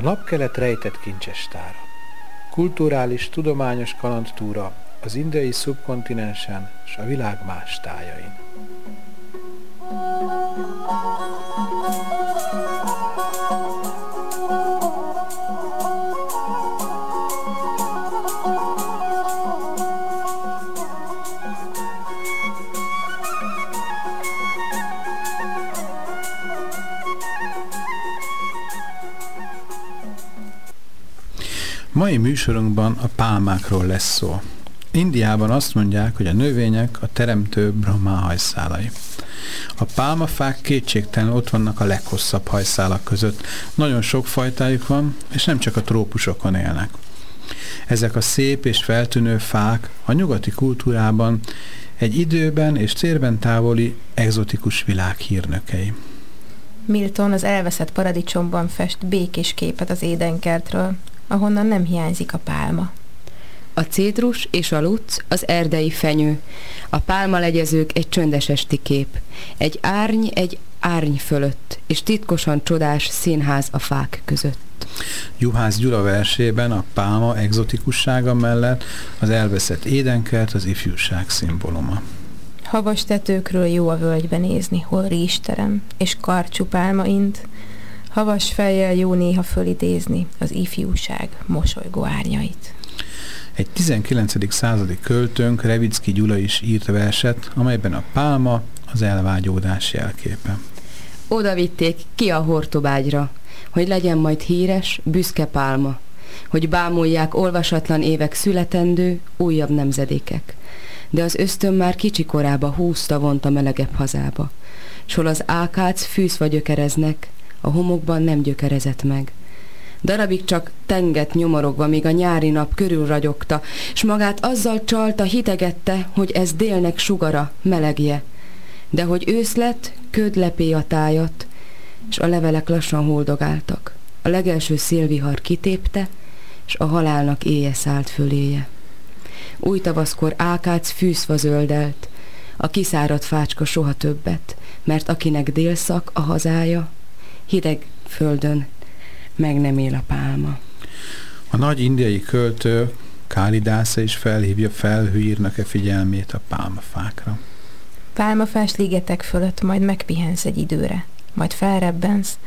A napkelet rejtett kincsestára. Kulturális, tudományos kalandtúra az indiai szubkontinensen és a világ más tájain. Mai műsorunkban a pálmákról lesz szó. Indiában azt mondják, hogy a növények a teremtő Brahma hajszálai. A pálmafák kétségtelen ott vannak a leghosszabb hajszálak között. Nagyon sok fajtájuk van, és nem csak a trópusokon élnek. Ezek a szép és feltűnő fák a nyugati kultúrában egy időben és térben távoli egzotikus világ hírnökei. Milton az elveszett paradicsomban fest békés képet az édenkertről, ahonnan nem hiányzik a pálma. A cédrus és a luc az erdei fenyő, a pálma legyezők egy csöndes esti kép, egy árny egy árny fölött, és titkosan csodás színház a fák között. Juhász Gyula versében a pálma egzotikussága mellett az elveszett édenkert az ifjúság szimbóluma. Havas tetőkről jó a völgybe nézni, hol rísterem, és karcsú pálma int, Havas fejjel jó néha fölidézni az ifjúság mosolygó árnyait. Egy 19. századi költőnk, Revicki Gyula is írt verset, amelyben a pálma az elvágyódás jelképe. Oda vitték ki a hortobágyra, hogy legyen majd híres, büszke pálma, hogy bámulják olvasatlan évek születendő, újabb nemzedékek. De az ösztön már kicsi korába húzta vont a melegebb hazába, s hol az ákác fűzva gyökereznek, a homokban nem gyökerezett meg. Darabig csak tenget nyomorogva, míg a nyári nap körül ragyogta, s magát azzal csalta, hitegette, hogy ez délnek sugara, melegje. De hogy ősz lett, köd lepé a tájat, és a levelek lassan holdogáltak. A legelső szélvihar kitépte, és a halálnak éje szállt föléje. Új tavaszkor ákác fűszva zöldelt, a kiszáradt fácska soha többet, mert akinek délszak a hazája, hideg földön meg nem él a pálma. A nagy indiai költő Kálidásza is felhívja felhőírnak-e figyelmét a pálmafákra. Pálmafás ligetek fölött majd megpihensz egy időre, majd felrebbensz,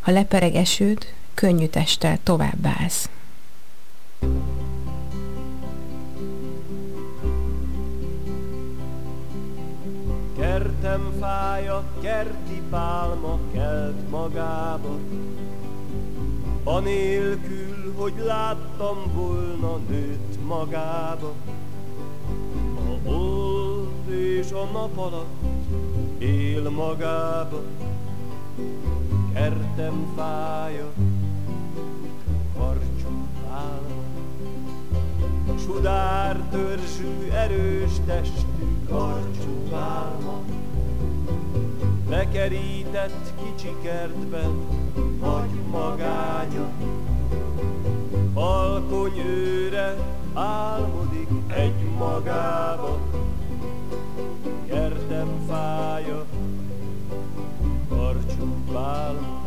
ha lepereg esőd, könnyű testtel tovább állsz. Kertem fája, kerti pálma kelt magába, Anélkül, hogy láttam volna nőtt magába. A hold és a nap alatt él magába, Kertem fája, karcsú pálma. Sudár törzsű, erős testű, karcsú pálma. Bekerített kicsi kertben, nagy magánya. Alkony őre álmodik egy magába, Kertem fája, karcsú pálma.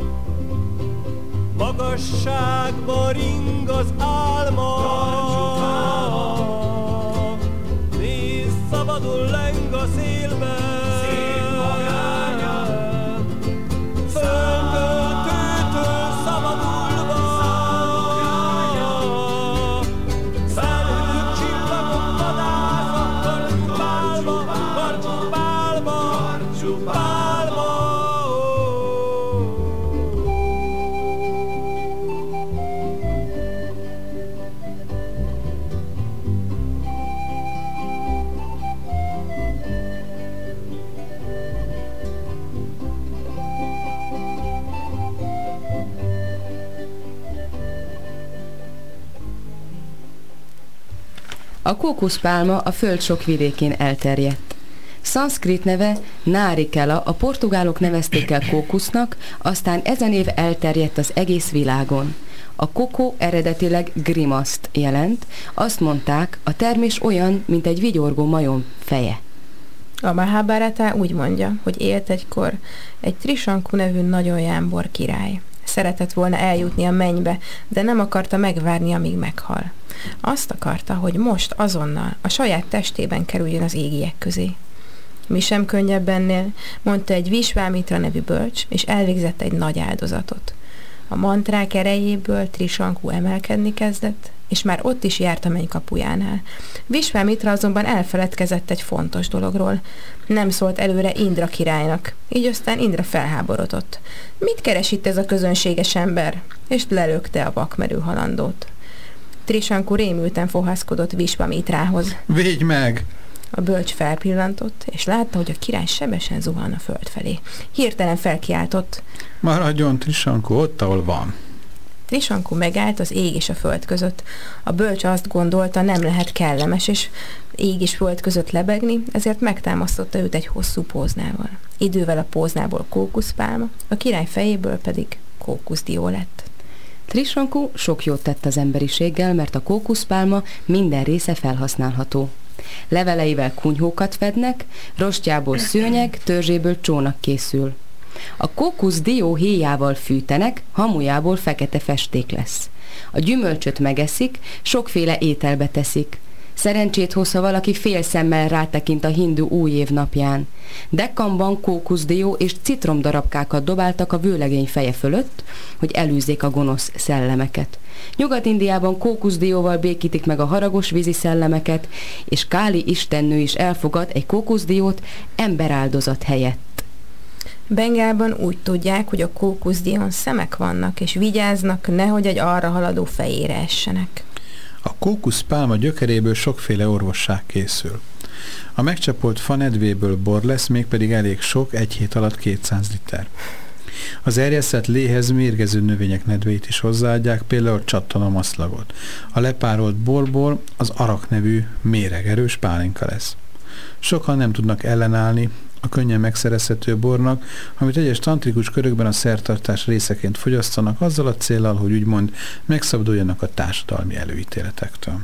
Magasságba ring az álma, life. A kókuszpálma a föld sok vidékén elterjedt. Szanszkrit neve Nárikela, a portugálok nevezték el kókusznak, aztán ezen év elterjedt az egész világon. A kokó eredetileg grimaszt jelent, azt mondták, a termés olyan, mint egy vigyorgó majom feje. A Mahabharata úgy mondja, hogy élt egykor egy Trisankú nevű nagyon jámbor király. Szeretett volna eljutni a mennybe, de nem akarta megvárni, amíg meghal. Azt akarta, hogy most azonnal a saját testében kerüljön az égiek közé. Mi sem könnyebb ennél, mondta egy Visvámitra nevű bölcs, és elvégzett egy nagy áldozatot. A mantrák erejéből Trisankú emelkedni kezdett, és már ott is járt a mennykapujánál. Visvámitra azonban elfeledkezett egy fontos dologról. Nem szólt előre Indra királynak, így aztán Indra felháborodott. Mit keres itt ez a közönséges ember? És lelökte a vakmerő halandót. Trisankú rémülten fohászkodott Visvamitrához. Védj meg! A bölcs felpillantott, és látta, hogy a király sebesen zuhan a föld felé. Hirtelen felkiáltott. Maradjon Trisankó ott, ahol van. Trisankó megállt az ég és a föld között. A bölcs azt gondolta, nem lehet kellemes, és ég és föld között lebegni, ezért megtámasztotta őt egy hosszú póznával. Idővel a póznából kókuszpálma, a király fejéből pedig kókuszdió lett. Trisankó sok jót tett az emberiséggel, mert a kókuszpálma minden része felhasználható. Leveleivel kunyhókat fednek, rostjából szőnyeg, törzséből csónak készül. A kókusz dió héjával fűtenek, hamujából fekete festék lesz. A gyümölcsöt megeszik, sokféle ételbe teszik. Szerencsét hoz, ha valaki fél szemmel rátekint a hindu új év napján. Dekkamban kókuszdió és citromdarabkákat dobáltak a vőlegény feje fölött, hogy elűzzék a gonosz szellemeket. Nyugat-Indiában kókuszdióval békítik meg a haragos vízi szellemeket, és Káli istennő is elfogad egy kókuszdiót emberáldozat helyett. Bengálban úgy tudják, hogy a kókuszdión szemek vannak, és vigyáznak, nehogy egy arra haladó fejére essenek. A kókuszpálma gyökeréből sokféle orvosság készül. A megcsapolt fa nedvéből bor lesz, mégpedig elég sok, egy hét alatt 200 liter. Az erjesztett léhez mérgező növények nedveit is hozzáadják, például csattanamaszlagot. A lepárolt borból az arak nevű méregerős pálinka lesz. Sokan nem tudnak ellenállni a könnyen megszerezhető bornak, amit egyes tantrikus körökben a szertartás részeként fogyasztanak, azzal a célral, hogy úgymond megszabaduljanak a társadalmi előítéletektől.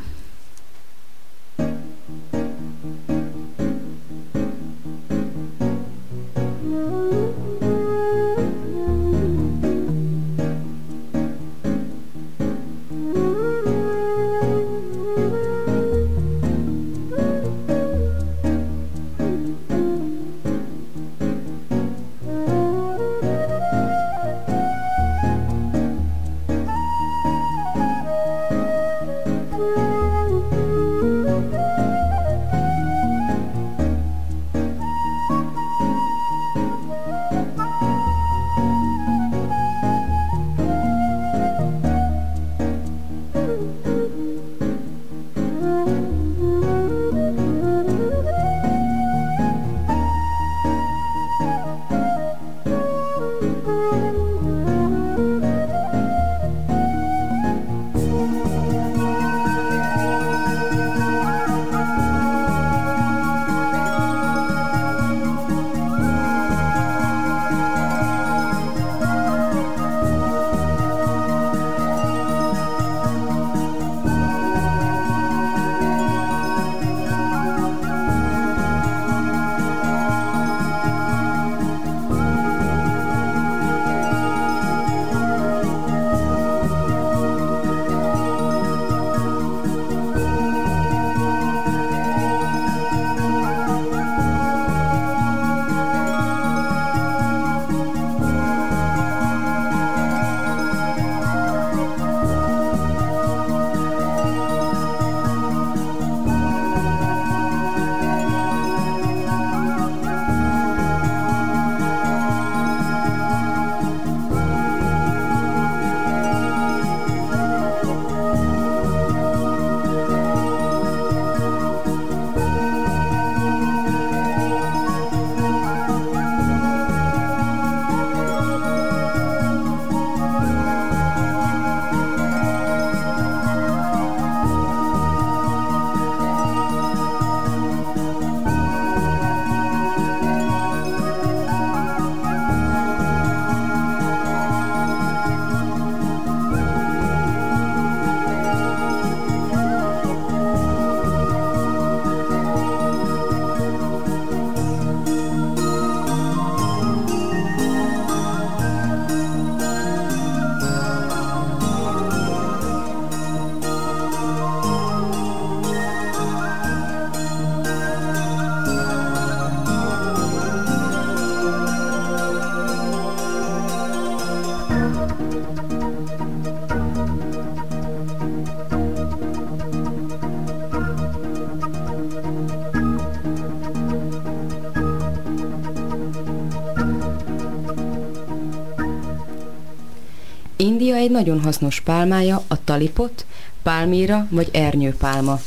Nagyon hasznos pálmája a talipot, pálmíra vagy ernyőpálma.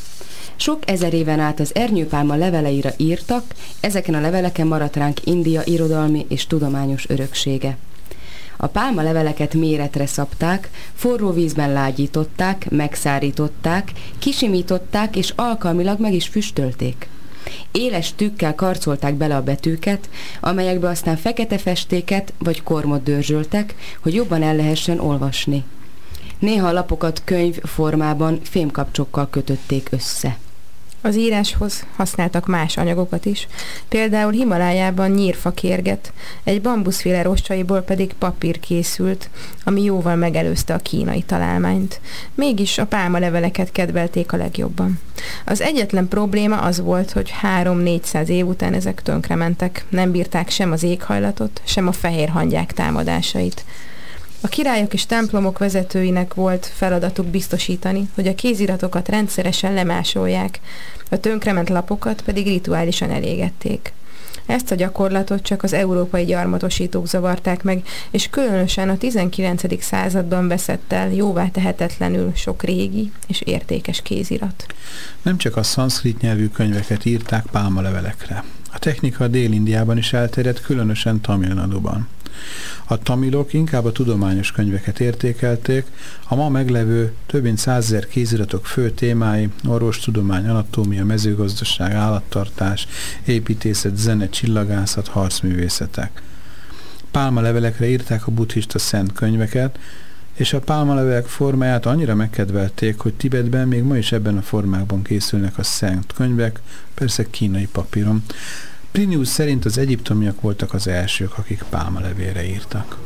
Sok ezer éven át az ernyőpálma leveleire írtak, ezeken a leveleken maradt ránk India irodalmi és tudományos öröksége. A pálma leveleket méretre szabták, forró vízben lágyították, megszárították, kisimították és alkalmilag meg is füstölték. Éles tükkel karcolták bele a betűket, amelyekbe aztán fekete festéket vagy kormot dörzsöltek, hogy jobban el lehessen olvasni. Néha a lapokat könyv formában fémkapcsokkal kötötték össze. Az íráshoz használtak más anyagokat is, például Himalájában nyírfakérget, egy bambuszféle rostaiból pedig papír készült, ami jóval megelőzte a kínai találmányt. Mégis a pálmaleveleket kedvelték a legjobban. Az egyetlen probléma az volt, hogy 3-400 év után ezek tönkrementek, nem bírták sem az éghajlatot, sem a fehér hangyák támadásait. A királyok és templomok vezetőinek volt feladatuk biztosítani, hogy a kéziratokat rendszeresen lemásolják, a tönkrement lapokat pedig rituálisan elégették. Ezt a gyakorlatot csak az európai gyarmatosítók zavarták meg, és különösen a 19. században veszett el jóvá tehetetlenül sok régi és értékes kézirat. Nem csak a szanszkrit nyelvű könyveket írták pálmalevelekre. A technika Dél-Indiában is elterjedt, különösen Tamil Naduban. A tamilok inkább a tudományos könyveket értékelték, a ma meglevő több mint százezer kéziratok fő témái orvostudomány, anatómia, mezőgazdaság, állattartás, építészet, zene, csillagászat, harcművészetek. Pálmalevelekre írták a buddhista szent könyveket, és a pálmalevelek formáját annyira megkedvelték, hogy Tibetben még ma is ebben a formákban készülnek a szent könyvek, persze kínai papíron. Plinius szerint az egyiptomiak voltak az elsők, akik pálmalevére írtak.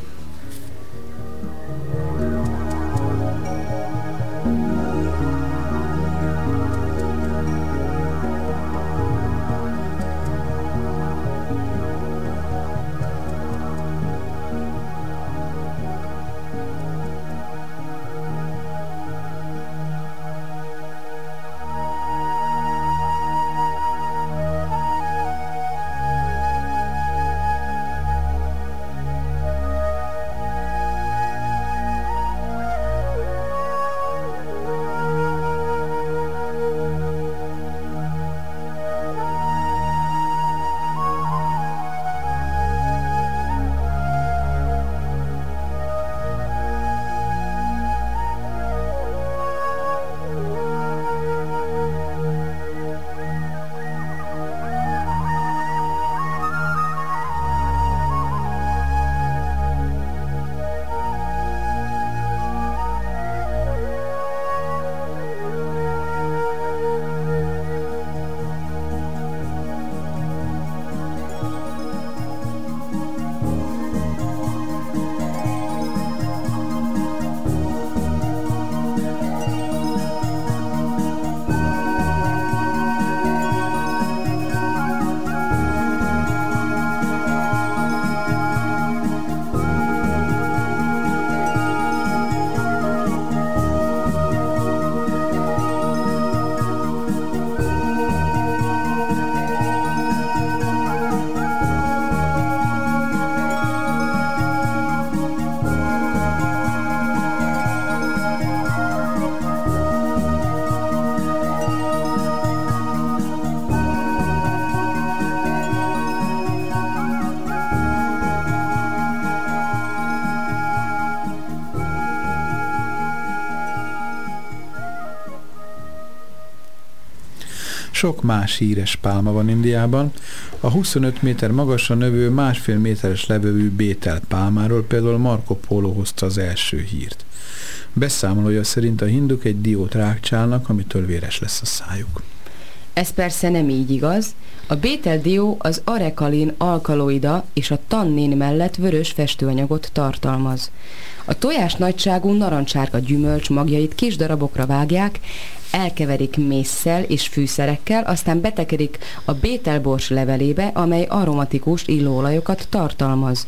Sok más híres pálma van Indiában. A 25 méter magasra növő, másfél méteres levőű Bétel pálmáról például Marco Polo hozta az első hírt. Beszámolója szerint a hinduk egy diót rákcsálnak, amitől véres lesz a szájuk. Ez persze nem így igaz. A bételdió az arekalin alkaloida és a tannin mellett vörös festőanyagot tartalmaz. A tojás nagyságú narancsárga gyümölcs magjait kis darabokra vágják, elkeverik mészsel és fűszerekkel, aztán betekerik a bételbors levelébe, amely aromatikus illóolajokat tartalmaz.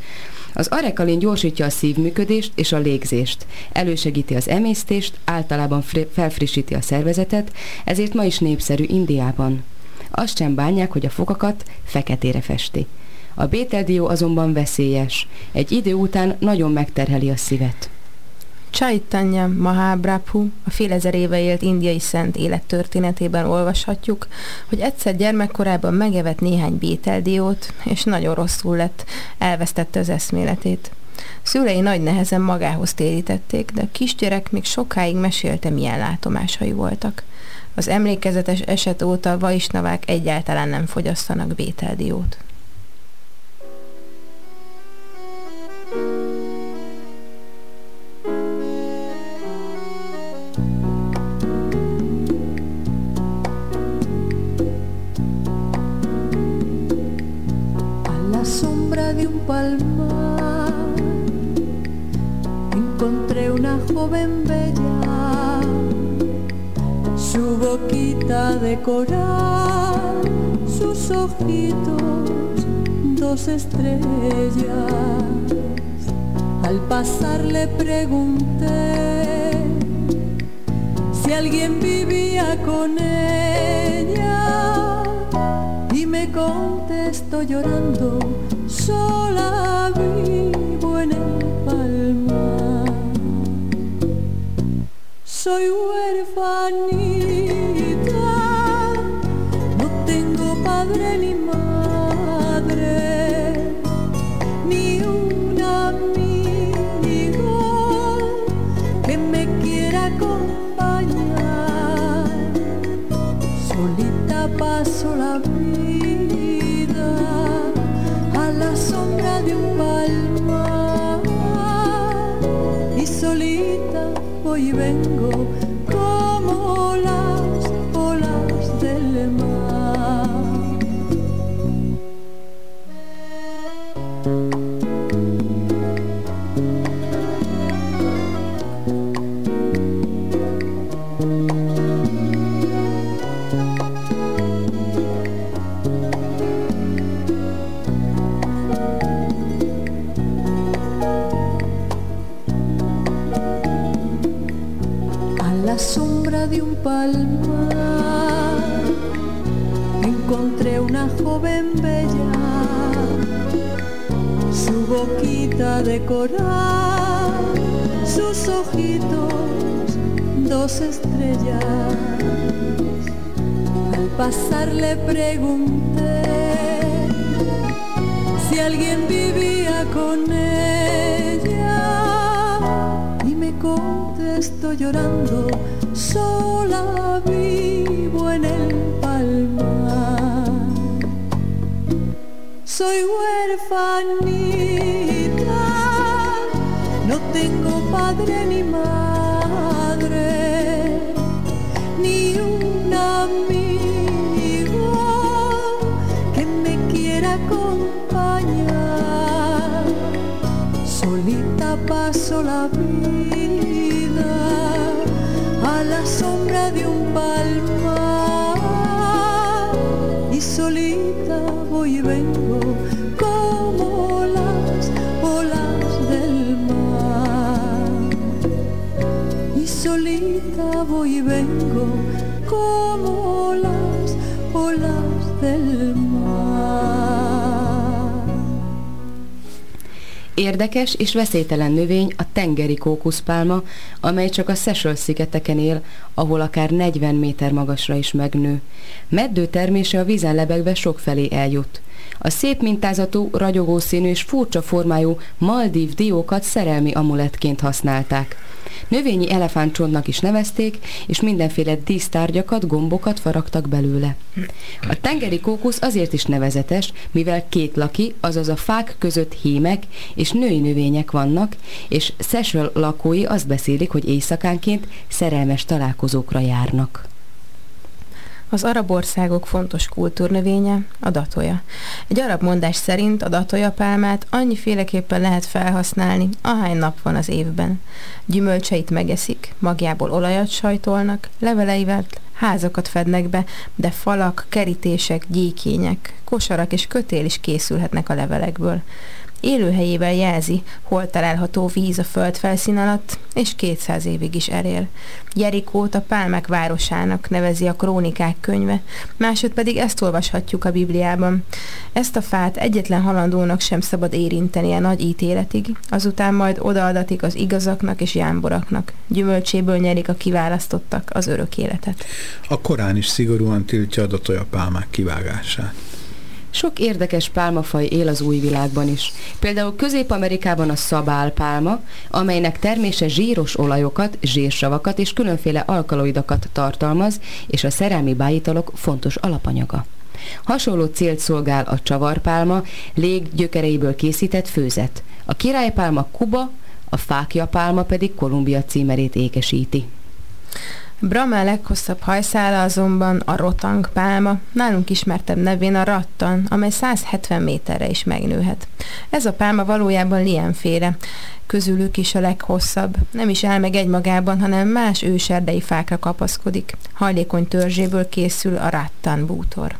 Az arekalin gyorsítja a szívműködést és a légzést, elősegíti az emésztést, általában felfrissíti a szervezetet, ezért ma is népszerű Indiában. Azt sem bánják, hogy a fokakat feketére festi. A bételdió azonban veszélyes. Egy idő után nagyon megterheli a szívet. Chaitanya Mahaprabhu, a fél ezer éve élt indiai szent élettörténetében olvashatjuk, hogy egyszer gyermekkorában megevett néhány bételdiót, és nagyon rosszul lett, elvesztette az eszméletét. Szülei nagy nehezen magához térítették, de a kisgyerek még sokáig mesélte, milyen látomásai voltak. Az emlékezetes eset óta vaisnavák egyáltalán nem fogyasztanak bételdiót. Boquita de coral, sus ojitos, dos estrellas. Al pasar le pregunté si alguien vivía con ella y me contestó llorando, sola y vengo palmar encontré una joven bella, su boquita de coral, sus ojitos, dos estrellas. Al pasar le pregunté si alguien vivía con ella y me contestó llorando, sola vivo en el palmar. Soy huerfanita, no tengo padre ni madre, sombra de un palmar y solita voy y vengo como las olas del mar. Y solita voy y vengo Érdekes és veszélytelen növény a tengeri kókuszpálma, amely csak a Seychelles szigeteken él, ahol akár 40 méter magasra is megnő. Meddő termése a vízen lebegve sokfelé eljut. A szép mintázatú, ragyogó színű és furcsa formájú Maldív diókat szerelmi amulettként használták. Növényi elefántcsontnak is nevezték, és mindenféle dísztárgyakat, gombokat faragtak belőle. A tengeri kókusz azért is nevezetes, mivel két laki, azaz a fák között hímek és női növények vannak, és Seychelles lakói azt beszélik, hogy éjszakánként szerelmes találkozókra járnak. Az arab országok fontos kultúrnövénye a datoja. Egy arab mondás szerint a datoja pálmát annyiféleképpen lehet felhasználni, ahány nap van az évben. Gyümölcseit megeszik, magjából olajat sajtolnak, leveleivel házakat fednek be, de falak, kerítések, gyékények, kosarak és kötél is készülhetnek a levelekből. Élőhelyével jelzi, hol található víz a föld felszín alatt, és 200 évig is elél. Jerikót a pálmek városának nevezi a krónikák könyve, másod pedig ezt olvashatjuk a Bibliában. Ezt a fát egyetlen halandónak sem szabad érintenie nagy ítéletig, azután majd odaadatik az igazaknak és jámboraknak. Gyümölcséből nyerik a kiválasztottak az örök életet. A Korán is szigorúan tiltja a pálmák kivágását. Sok érdekes pálmafaj él az új világban is. Például Közép-Amerikában a szabálpálma, amelynek termése zsíros olajokat, zsírsavakat és különféle alkaloidokat tartalmaz, és a szerelmi bájitalok fontos alapanyaga. Hasonló célt szolgál a csavarpálma, lég gyökereiből készített főzet. A királypálma Kuba, a fákjapálma pedig Kolumbia címerét ékesíti. Brahma leghosszabb hajszála azonban a rotang pálma, nálunk ismertebb nevén a rattan, amely 170 méterre is megnőhet. Ez a pálma valójában lienféle, közülük is a leghosszabb. Nem is áll meg egymagában, hanem más őserdei fákra kapaszkodik. Hajlékony törzséből készül a rattan bútor.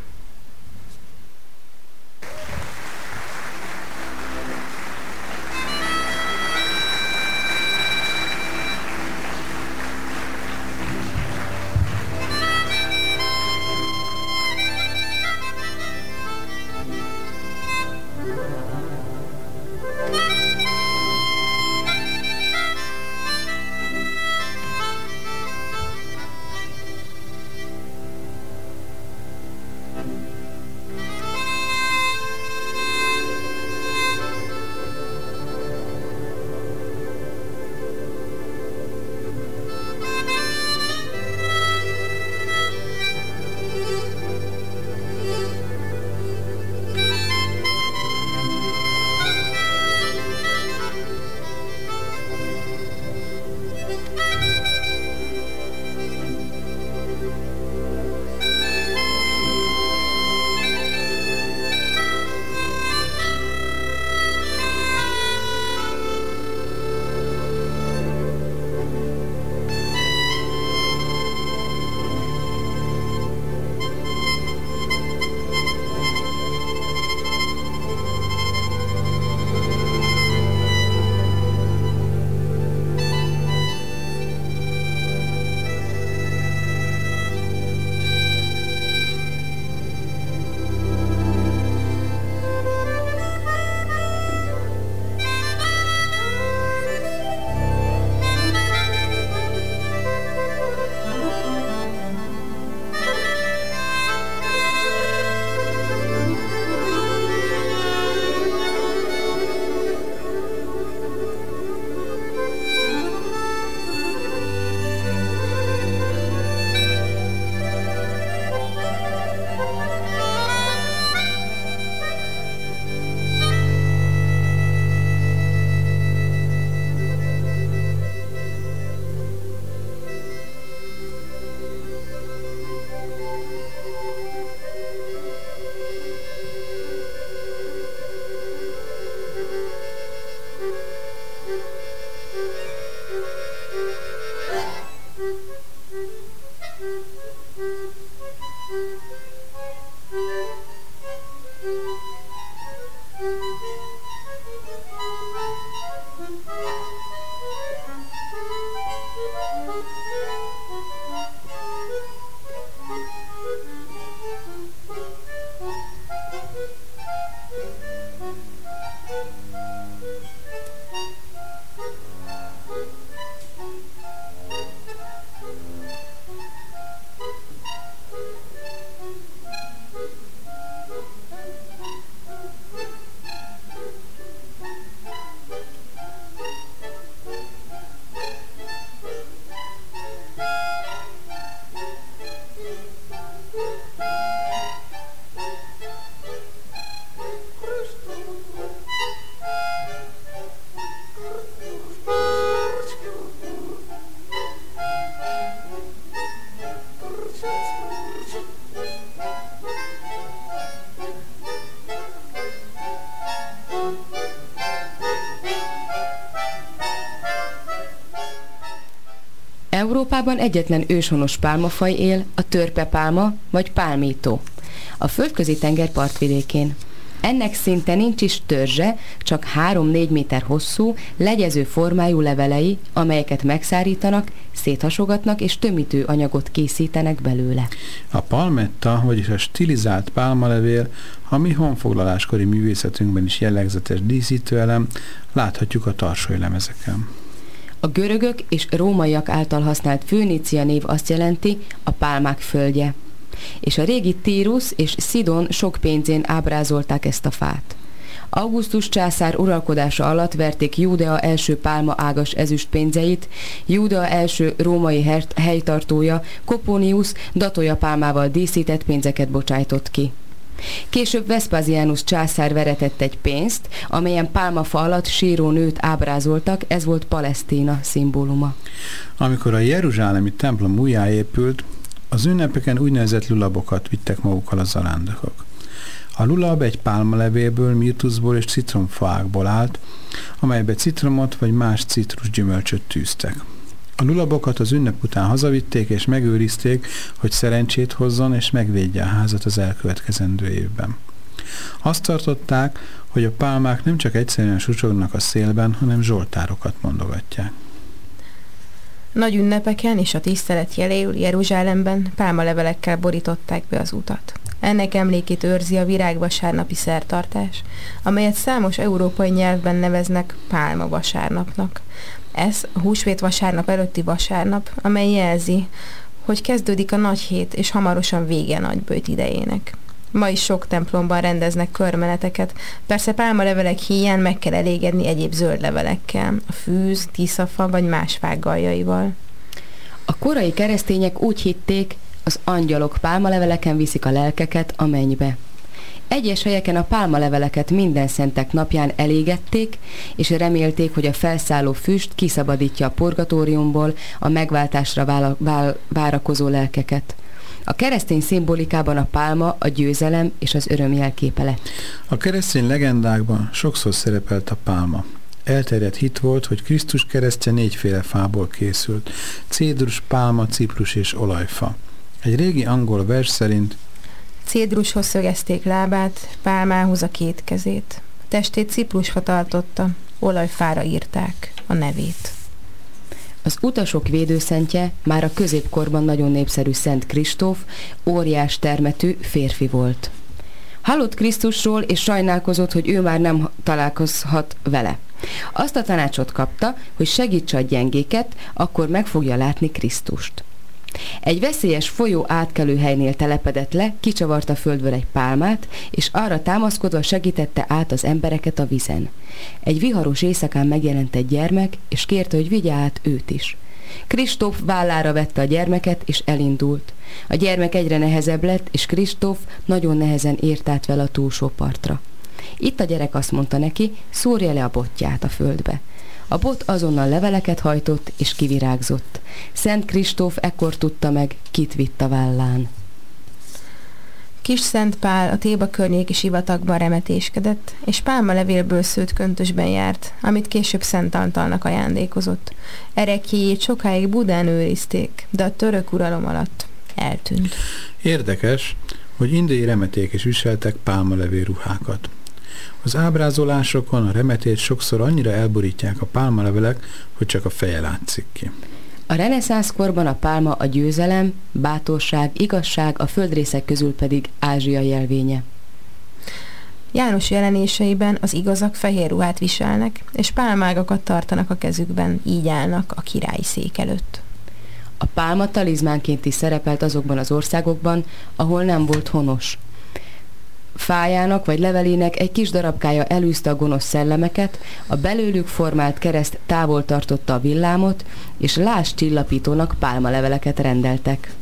Európában egyetlen őshonos pálmafaj él, a törpepálma vagy pálmító, a földközi tenger partvidékén. Ennek szinte nincs is törzse, csak 3-4 méter hosszú, legyező formájú levelei, amelyeket megszárítanak, széthasogatnak és tömítő anyagot készítenek belőle. A palmetta, vagyis a stilizált pálmalevél, a mi honfoglaláskori művészetünkben is jellegzetes díszítőelem, láthatjuk a lemezeken. A görögök és rómaiak által használt főnícia név azt jelenti a pálmák földje és a régi Tírus és Szidon sok pénzén ábrázolták ezt a fát. Augustus császár uralkodása alatt verték Júdea első pálma ágas ezüst pénzeit, Júdea első római helytartója Koponius datója pálmával díszített pénzeket bocsájtott ki. Később Vespasianus császár veretett egy pénzt, amelyen pálmafa alatt síró nőt ábrázoltak, ez volt Palesztina szimbóluma. Amikor a Jeruzsálemi templom újjáépült, az ünnepeken úgynevezett lulabokat vittek magukkal a zarándokok. A lulab egy pálmalevéből, mirtuszból és citromfaákból állt, amelybe citromot vagy más citrusgyümölcsöt tűztek. A lulabokat az ünnep után hazavitték és megőrizték, hogy szerencsét hozzon és megvédje a házat az elkövetkezendő évben. Azt tartották, hogy a pálmák nem csak egyszerűen sucsognak a szélben, hanem zsoltárokat mondogatják. Nagy ünnepeken és a tisztelet jeléül Jeruzsálemben pálmalevelekkel borították be az utat. Ennek emlékét őrzi a virágvasárnapi szertartás, amelyet számos európai nyelvben neveznek pálma vasárnapnak. Ez a húsvét vasárnap előtti vasárnap, amely jelzi, hogy kezdődik a nagy hét, és hamarosan vége nagybőjt idejének. Ma is sok templomban rendeznek körmeneteket, persze pálmalevelek híján meg kell elégedni egyéb zöld levelekkel, a fűz, tiszafa vagy más fággaljaival. A korai keresztények úgy hitték, az angyalok pálmaleveleken viszik a lelkeket a mennybe. Egyes helyeken a pálmaleveleket minden szentek napján elégették, és remélték, hogy a felszálló füst kiszabadítja a purgatóriumból a megváltásra vála, vál, várakozó lelkeket. A keresztény szimbolikában a pálma a győzelem és az öröm jelképe. A keresztény legendákban sokszor szerepelt a pálma. Elterjedt hit volt, hogy Krisztus keresztje négyféle fából készült. Cédrus, pálma, ciprus és olajfa. Egy régi angol vers szerint Cédrushoz szögezték lábát, pálmához a két kezét. Testét ciprusfa tartotta, olajfára írták a nevét. Az utasok védőszentje már a középkorban nagyon népszerű Szent Kristóf, óriás termetű férfi volt. Hallott Krisztusról, és sajnálkozott, hogy ő már nem találkozhat vele. Azt a tanácsot kapta, hogy segítse a gyengéket, akkor meg fogja látni Krisztust. Egy veszélyes folyó átkelő helynél telepedett le, kicsavarta földből egy pálmát, és arra támaszkodva segítette át az embereket a vizen. Egy viharos éjszakán megjelent egy gyermek, és kérte, hogy vigye át őt is. Kristóf vállára vette a gyermeket, és elindult. A gyermek egyre nehezebb lett, és Kristóf nagyon nehezen ért át vele a túlsó partra. Itt a gyerek azt mondta neki, szórja le a botját a földbe. A bot azonnal leveleket hajtott és kivirágzott. Szent Kristóf ekkor tudta meg, kit vitt a vállán. Kis Szent Pál a Téba környéki sivatagban remetéskedett, és levélből szőtt köntösben járt, amit később Szent Antalnak ajándékozott. Erekjéjét sokáig Budán őrizték, de a török uralom alatt eltűnt. Érdekes, hogy indiai remeték is viseltek pálmalevél ruhákat. Az ábrázolásokon a remetét sokszor annyira elborítják a pálmalevelek, hogy csak a feje látszik ki. A reneszánsz korban a pálma a győzelem, bátorság, igazság, a földrészek közül pedig Ázsia jelvénye. János jelenéseiben az igazak fehér ruhát viselnek, és pálmágakat tartanak a kezükben, így állnak a királyi szék előtt. A pálma talizmánként is szerepelt azokban az országokban, ahol nem volt honos, fájának vagy levelének egy kis darabkája elűzte a gonosz szellemeket, a belőlük formált kereszt távol tartotta a villámot, és lás csillapítónak pálmaleveleket rendeltek.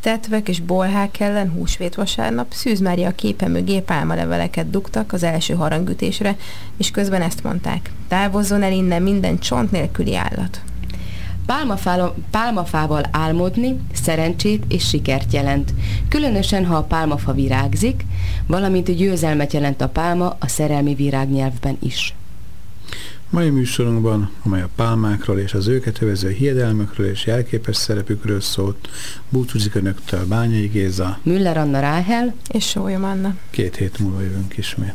Tetvek és bolhák ellen húsvét vasárnap Szűz Mária képe mögé pálmaleveleket dugtak az első harangütésre, és közben ezt mondták, távozzon el innen minden csont nélküli állat. Pálmafával, pálmafával álmodni szerencsét és sikert jelent, különösen ha a pálmafa virágzik, valamint győzelmet jelent a pálma a szerelmi virágnyelvben is. Mai műsorunkban, amely a pálmákról és az őket övező hiedelmekről és jelképes szerepükről szólt, búcsúzik Önöktől Bányai Géza. Müller Anna Ráhel. És Sólyom Anna. Két hét múlva jövünk ismét.